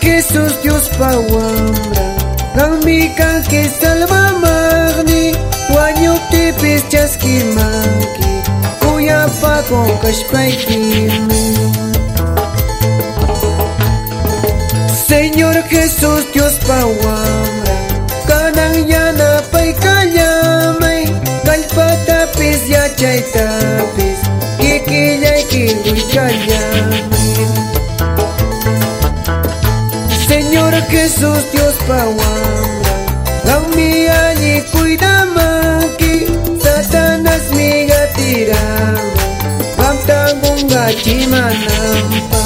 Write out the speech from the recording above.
Jesús Dios pa wambra Gami kanki salva magni Wanyo tipis chaski manki Kuya pa con Señor Jesús Dios pa wambra Kanang yana pay kayamay Kalpatapis ya chaytapis Kikillay kiluy kayamay Señor Jesús Dios Pawambra Laumi allí cuidamaki Satanás mi gatirama Pamtangunga chimanampa